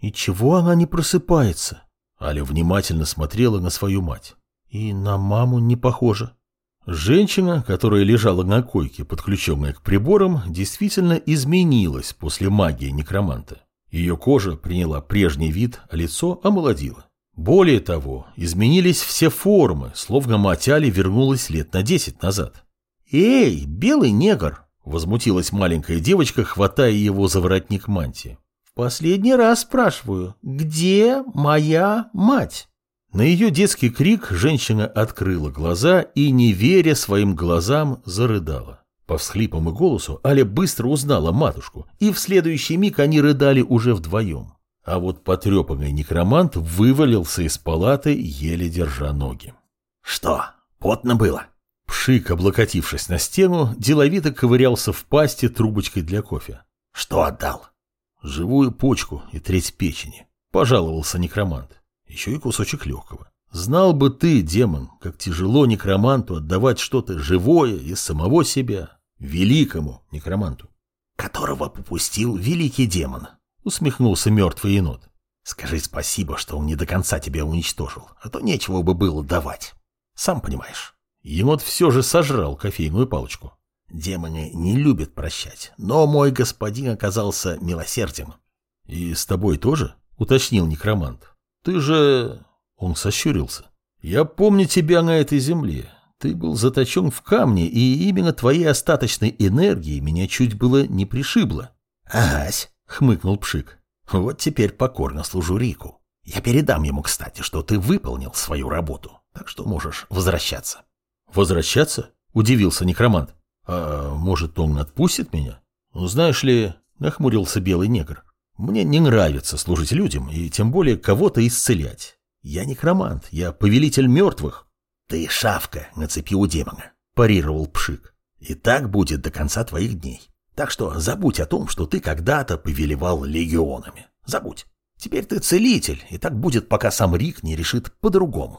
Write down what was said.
И чего она не просыпается? Аля внимательно смотрела на свою мать. И на маму не похоже. Женщина, которая лежала на койке, подключенная к приборам, действительно изменилась после магии некроманта. Ее кожа приняла прежний вид, а лицо омолодило. Более того, изменились все формы, словно мать Али вернулась лет на десять назад. «Эй, белый негр!» – возмутилась маленькая девочка, хватая его за воротник мантии. «В последний раз спрашиваю, где моя мать?» На ее детский крик женщина открыла глаза и, не веря своим глазам, зарыдала. По всхлипам и голосу Аля быстро узнала матушку, и в следующий миг они рыдали уже вдвоем. А вот потрепанный некромант вывалился из палаты, еле держа ноги. «Что, потно было?» Пшик, облокотившись на стену, деловито ковырялся в пасти трубочкой для кофе. «Что отдал?» «Живую почку и треть печени», — пожаловался некромант еще и кусочек легкого. Знал бы ты, демон, как тяжело некроманту отдавать что-то живое из самого себя, великому некроманту. Которого попустил великий демон, усмехнулся мертвый енот. Скажи спасибо, что он не до конца тебя уничтожил, а то нечего бы было давать. Сам понимаешь. Енот все же сожрал кофейную палочку. Демоны не любят прощать, но мой господин оказался милосерден. И с тобой тоже? Уточнил некромант. Ты же...» Он сощурился. «Я помню тебя на этой земле. Ты был заточен в камне, и именно твоей остаточной энергии меня чуть было не пришибло». «Агась», — хмыкнул Пшик, — «вот теперь покорно служу Рику. Я передам ему, кстати, что ты выполнил свою работу, так что можешь возвращаться». «Возвращаться?» — удивился некромант. «А может, он отпустит меня?» «Ну, знаешь ли...» — нахмурился белый негр. Мне не нравится служить людям, и тем более кого-то исцелять. Я некромант, я повелитель мертвых. Ты шавка на цепи у демона, парировал Пшик. И так будет до конца твоих дней. Так что забудь о том, что ты когда-то повелевал легионами. Забудь. Теперь ты целитель, и так будет, пока сам Рик не решит по-другому.